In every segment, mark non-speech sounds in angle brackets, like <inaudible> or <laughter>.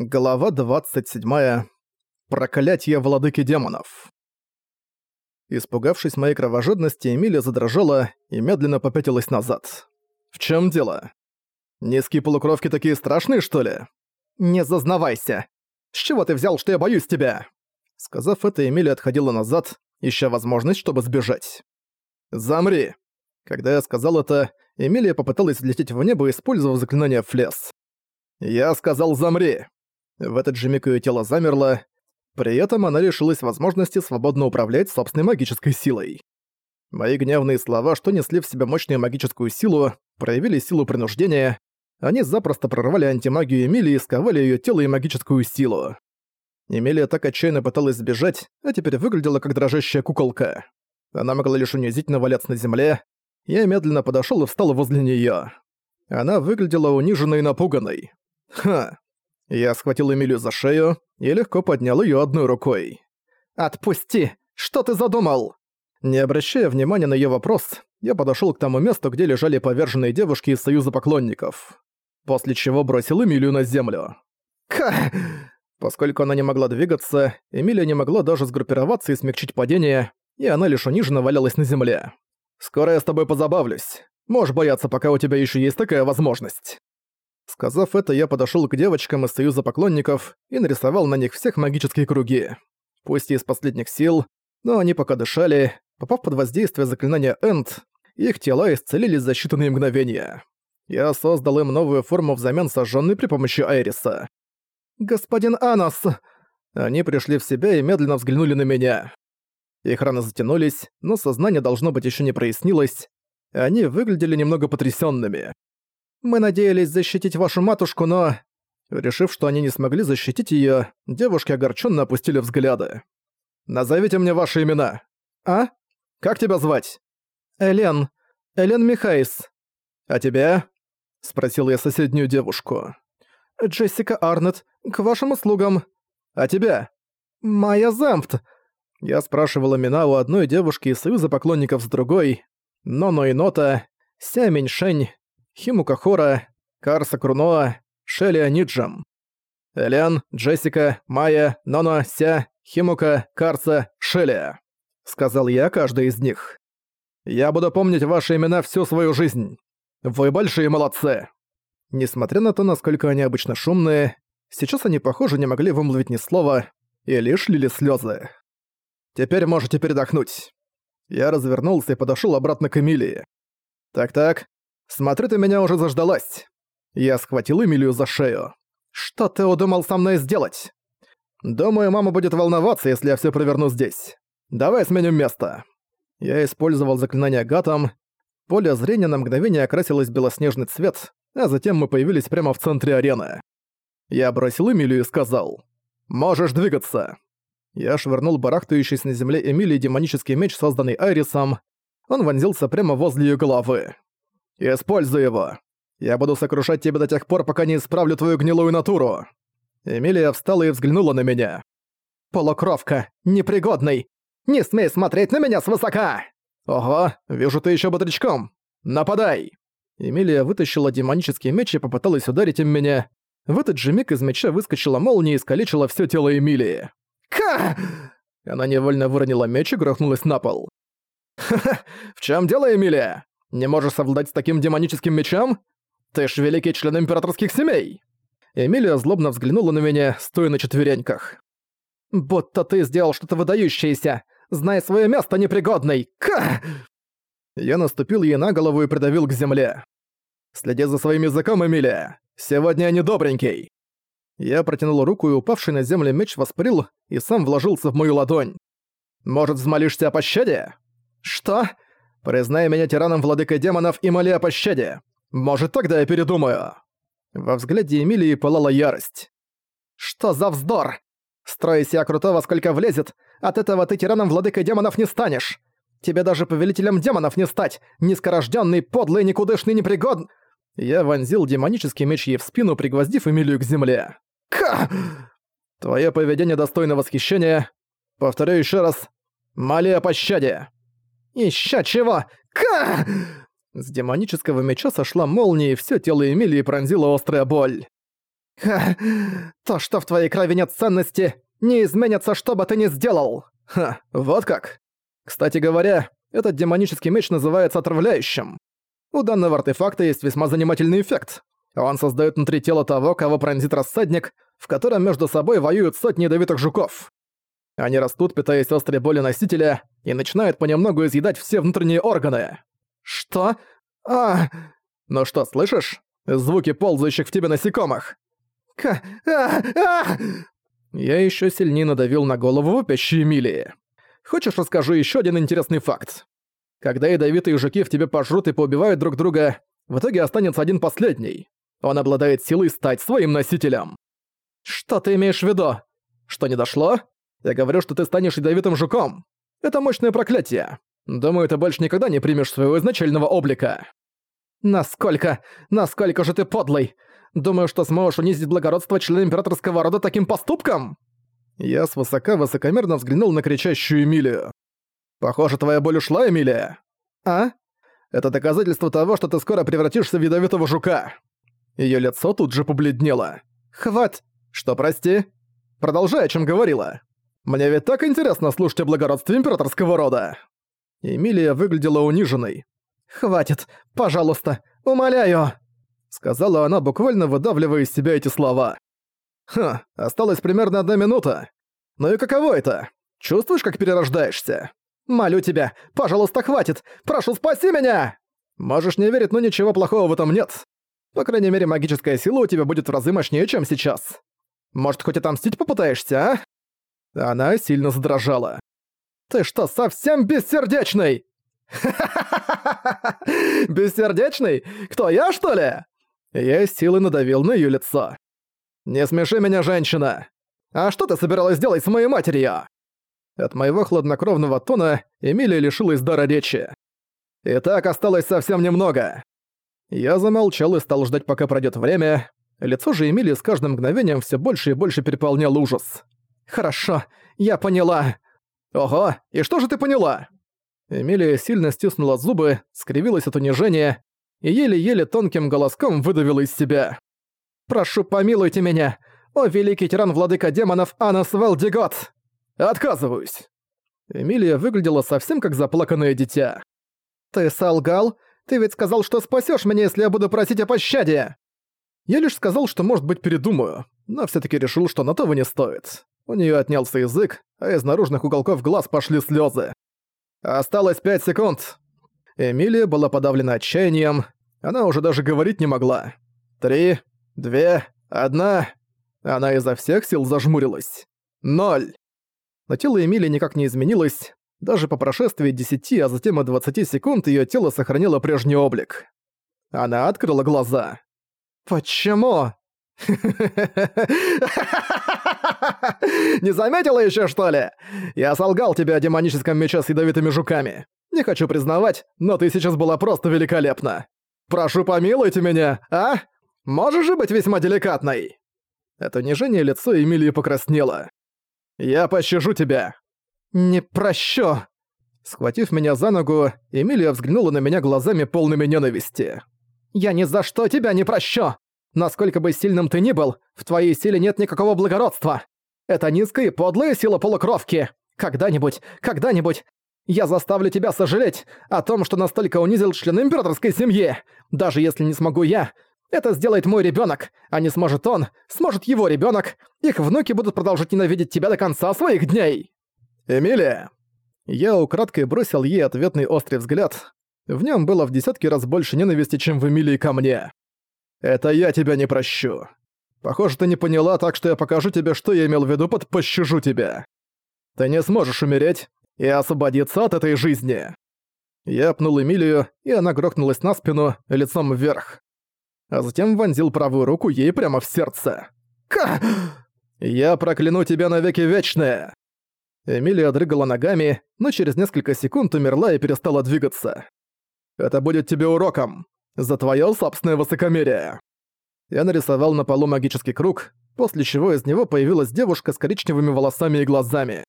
Глава 27. Проклятие владыки демонов. Испугавшись моей кровожадности, Эмилия задрожала и медленно попятилась назад. «В чем дело? Низкие полукровки такие страшные, что ли?» «Не зазнавайся! С чего ты взял, что я боюсь тебя?» Сказав это, Эмилия отходила назад, ища возможность, чтобы сбежать. «Замри!» Когда я сказал это, Эмилия попыталась взлететь в небо, использовав заклинание «Флес». «Я сказал, замри!» В этот же миг её тело замерло, при этом она лишилась возможности свободно управлять собственной магической силой. Мои гневные слова, что несли в себя мощную магическую силу, проявили силу принуждения, они запросто прорвали антимагию Эмилии и сковали её тело и магическую силу. Эмилия так отчаянно пыталась сбежать, а теперь выглядела как дрожащая куколка. Она могла лишь унизительно валяться на земле. Я медленно подошёл и встал возле неё. Она выглядела униженной и напуганной. Ха, я схватил Эмилию за шею и легко поднял её одной рукой. «Отпусти! Что ты задумал?» Не обращая внимания на её вопрос, я подошёл к тому месту, где лежали поверженные девушки из Союза поклонников. После чего бросил Эмилию на землю. «Ка!» Поскольку она не могла двигаться, Эмилия не могла даже сгруппироваться и смягчить падение, и она лишь униженно валялась на земле. «Скоро я с тобой позабавлюсь. Можешь бояться, пока у тебя ещё есть такая возможность». Сказав это, я подошёл к девочкам из Союза поклонников и нарисовал на них всех магические круги. Пусть и из последних сил, но они пока дышали, попав под воздействие заклинания Энд, их тела исцелились за считанные мгновения. Я создал им новую форму взамен сожжённой при помощи Айриса. «Господин Анос!» Они пришли в себя и медленно взглянули на меня. Их раны затянулись, но сознание должно быть ещё не прояснилось. Они выглядели немного потрясёнными. Мы надеялись защитить вашу матушку, но...» Решив, что они не смогли защитить её, девушки огорчённо опустили взгляды. «Назовите мне ваши имена». «А? Как тебя звать?» «Элен. Элен Михайс». «А тебя?» — спросил я соседнюю девушку. «Джессика Арнетт. К вашим услугам». «А тебя?» «Майя Замфт». Я спрашивал имена у одной девушки из союза поклонников с другой. Ноно и Нота, Ся Миньшень, Химука Хора, Карса Круноа, Шелия Ниджам. Элен, Джессика, Майя, Ноно, Ся, Химука, Карса, Шелия. Сказал я каждой из них. Я буду помнить ваши имена всю свою жизнь. Вы большие молодцы. Несмотря на то, насколько они обычно шумные, сейчас они, похоже, не могли вымолвить ни слова и лишь лили слезы. Теперь можете передохнуть. Я развернулся и подошел обратно к Эмилии. Так-так, Смотрю, ты меня уже заждалась. Я схватил Эмилию за шею. Что ты удумал со мной сделать? Думаю, мама будет волноваться, если я все проверну здесь. Давай сменим место. Я использовал заклинание гатом. Поле зрения на мгновение окрасилось в белоснежный цвет, а затем мы появились прямо в центре арены. Я бросил Эмилию и сказал «Можешь двигаться». Я швырнул барахтающийся на земле Эмилии демонический меч, созданный Айрисом. Он вонзился прямо возле ее головы. Используй его. Я буду сокрушать тебя до тех пор, пока не исправлю твою гнилую натуру». Эмилия встала и взглянула на меня. «Полукровка! Непригодный! Не смей смотреть на меня свысока!» «Ого, вижу ты еще бодрячком! Нападай!» Эмилия вытащила демонический меч и попыталась ударить им меня. В этот же миг из меча выскочила молния и искалечила все тело Эмилии. «Ка!» Она невольно выронила меч и грохнулась на пол. «Ха-ха! В чем дело, Эмилия? Не можешь совладать с таким демоническим мечом? Ты ж великий член императорских семей!» Эмилия злобно взглянула на меня, стоя на четвереньках. «Будто ты сделал что-то выдающееся! Знай свое место, непригодный! Ка!» Я наступил ей на голову и придавил к земле. «Следи за своим языком, Эмилия! Сегодня я недобренький!» Я протянул руку и упавший на землю меч воспарил и сам вложился в мою ладонь. «Может, взмолишься о пощаде?» «Что?» Признай меня тираном владыкой демонов и моли о пощаде. Может, тогда я передумаю». Во взгляде Эмилии пылала ярость. «Что за вздор? Строй себя крутого сколько влезет, от этого ты тираном владыкой демонов не станешь. Тебе даже повелителем демонов не стать, низкорожденный, подлый, никудышный, непригод...» Я вонзил демонический меч ей в спину, пригвоздив Эмилию к земле. «Ка!» «Твое поведение достойно восхищения. Повторю еще раз. Моли о пощаде!» Ещё чего? Ка! С демонического меча сошла молния, и всё тело Эмилии пронзила острая боль. Ха, то, что в твоей крови нет ценности, не изменится, что бы ты ни сделал. Ха, вот как. Кстати говоря, этот демонический меч называется отравляющим. У данного артефакта есть весьма занимательный эффект. Он создает внутри тела того, кого пронзит рассадник, в котором между собой воюют сотни ядовитых жуков. Они растут, питаясь острой боли носителя, и начинают понемногу изъедать все внутренние органы. Что? А! Ну что, слышишь? Звуки ползающих в тебе насекомых. К... А! А! Я еще сильнее надавил на голову вопящей Эмилии. Хочешь, расскажу еще один интересный факт? Когда ядовитые жуки в тебе пожрут и поубивают друг друга, в итоге останется один последний. Он обладает силой стать своим носителем. Что ты имеешь в виду? Что не дошло? Я говорю, что ты станешь ядовитым жуком. Это мощное проклятие. Думаю, ты больше никогда не примешь своего изначального облика. Насколько, насколько же ты подлый? Думаю, что сможешь унизить благородство члена императорского рода таким поступком? Я свысока высокомерно взглянул на кричащую Эмилию. «Похоже, твоя боль ушла, Эмилия?» «А?» «Это доказательство того, что ты скоро превратишься в ядовитого жука». Её лицо тут же побледнело. «Хват!» «Что, прости?» «Продолжай, о чём говорила. Мне ведь так интересно слушать о благородстве императорского рода». Эмилия выглядела униженной. «Хватит! Пожалуйста! Умоляю!» Сказала она, буквально выдавливая из себя эти слова. Ха, осталась примерно одна минута. Ну и каково это? Чувствуешь, как перерождаешься? Молю тебя, пожалуйста, хватит! Прошу, спаси меня! Можешь не верить, но ничего плохого в этом нет. По крайней мере, магическая сила у тебя будет в разы мощнее, чем сейчас. Может, хоть отомстить попытаешься, а? Она сильно задрожала. Ты что, совсем бессердечный? <laughs> Бессердечный? Кто, я, что ли? Я силой надавил на её лицо. «Не смеши меня, женщина! А что ты собиралась делать с моей матерью?» От моего хладнокровного тона Эмилия лишилась дара речи. И так осталось совсем немного. Я замолчал и стал ждать, пока пройдет время. Лицо же Эмилии с каждым мгновением все больше и больше переполнял ужас. «Хорошо, я поняла». «Ого, и что же ты поняла?» Эмилия сильно стиснула зубы, скривилась от унижения и еле-еле тонким голоском выдавила из себя. Прошу, помилуйте меня! О, великий тиран-владыка демонов Анас Велдигот! Отказываюсь!» Эмилия выглядела совсем как заплаканное дитя. «Ты солгал? Ты ведь сказал, что спасешь меня, если я буду просить о пощаде!» Я лишь сказал, что, может быть, передумаю, но все таки решил, что на того не стоит. У нее отнялся язык, а из наружных уголков глаз пошли слезы. Осталось пять секунд. Эмилия была подавлена отчаянием, она уже даже говорить не могла. Три, две, одна. Она изо всех сил зажмурилась. Ноль. Но тело Эмили никак не изменилось. Даже по прошествии 10, а затем и 20 секунд ее тело сохранило прежний облик. Она открыла глаза. «Почему?» <laughs> <laughs> Не заметила еще что ли? Я солгал тебе о демоническом мече с ядовитыми жуками. Не хочу признавать, но ты сейчас была просто великолепна. Прошу помилуйте меня, а? Можешь же быть весьма деликатной!» Это унижение лицо Эмилии покраснело. «Я пощажу тебя!» «Не прощу!» Схватив меня за ногу, Эмилия взглянула на меня глазами полными ненависти. «Я ни за что тебя не прощу! Насколько бы сильным ты ни был, в твоей силе нет никакого благородства! Это низкая и подлая сила полукровки! Когда-нибудь, когда-нибудь я заставлю тебя сожалеть о том, что настолько унизил член императорской семьи! Даже если не смогу я, это сделает мой ребенок, а не сможет он, сможет его ребенок. Их внуки будут продолжать ненавидеть тебя до конца своих дней. Эмилия. Я украдкой бросил ей ответный острый взгляд. В нем было в десятки раз больше ненависти, чем в Эмилии ко мне. Это я тебя не прощу. Похоже, ты не поняла, так что я покажу тебе, что я имел в виду под «пощажу тебя». Ты не сможешь умереть и освободиться от этой жизни. Я пнул Эмилию, и она грохнулась на спину, лицом вверх а затем вонзил правую руку ей прямо в сердце. «Ка! Я прокляну тебя навеки вечные!» Эмилия дрыгала ногами, но через несколько секунд умерла и перестала двигаться. «Это будет тебе уроком за твое собственное высокомерие!» Я нарисовал на полу магический круг, после чего из него появилась девушка с коричневыми волосами и глазами.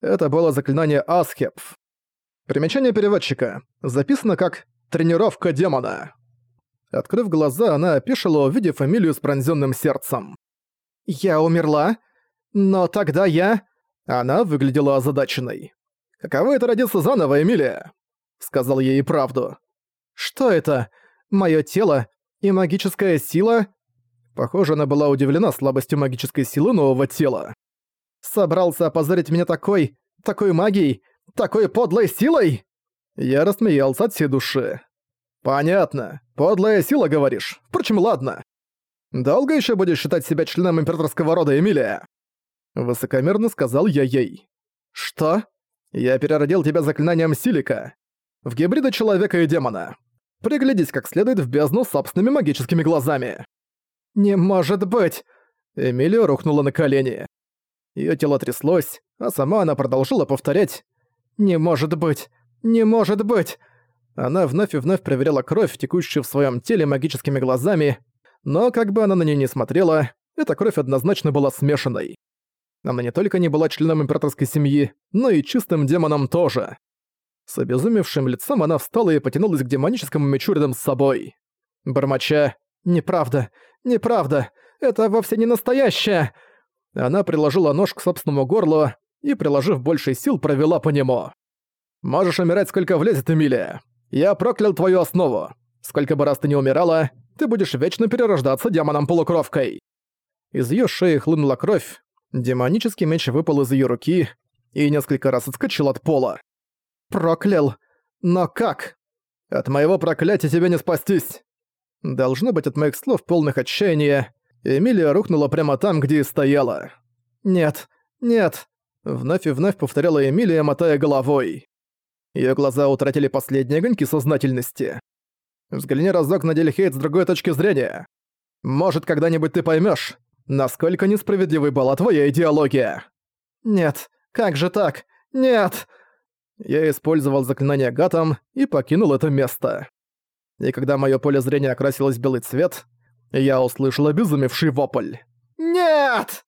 Это было заклинание Асхеп. Примечание переводчика. Записано как «тренировка демона». Открыв глаза, она опешила, увидев фамилию с пронзённым сердцем. «Я умерла? Но тогда я...» Она выглядела озадаченной. «Каково это родиться заново, Эмилия?» Сказал ей правду. «Что это? Моё тело и магическая сила?» Похоже, она была удивлена слабостью магической силы нового тела. «Собрался опозорить меня такой... такой магией, такой подлой силой?» Я рассмеялся от всей души. «Понятно. Подлая сила, говоришь? Впрочем, ладно. Долго еще будешь считать себя членом императорского рода, Эмилия?» Высокомерно сказал я ей. «Что? Я переродил тебя заклинанием Силика. В гибрида человека и демона. Приглядись как следует в бездну собственными магическими глазами». «Не может быть!» Эмилия рухнула на колени. Её тело тряслось, а сама она продолжила повторять «Не может быть! Не может быть!» Она вновь и вновь проверяла кровь, текущую в своем теле магическими глазами, но как бы она на нее не смотрела, эта кровь однозначно была смешанной. Она не только не была членом императорской семьи, но и чистым демоном тоже. С обезумевшим лицом она встала и потянулась к демоническому мечу рядом с собой. Бормоча «Неправда! Неправда! Это вовсе не настоящее!» Она приложила нож к собственному горлу и, приложив больше сил, провела по нему. «Можешь умирать, сколько влезет, Эмилия. Я проклял твою основу. Сколько бы раз ты не умирала, ты будешь вечно перерождаться демоном-полукровкой». Из её шеи хлынула кровь, демонический меч выпал из её руки и несколько раз отскочил от пола. «Проклял? Но как? От моего проклятия тебе не спастись!» Должно быть, от моих слов полных отчаяния, Эмилия рухнула прямо там, где и стояла. «Нет, нет!» Вновь и вновь повторяла Эмилия, мотая головой. Её глаза утратили последние огоньки сознательности. Взгляни разок на Дельхейт с другой точки зрения. Может, когда-нибудь ты поймёшь, насколько несправедливой была твоя идеология. Нет, как же так? Нет! Я использовал заклинание Гатом и покинул это место. И когда моё поле зрения окрасилось в белый цвет, я услышал обезумевший вопль. «Нет!»